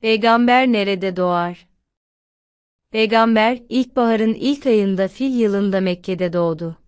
Peygamber nerede doğar? Peygamber, ilkbaharın ilk ayında fil yılında Mekke'de doğdu.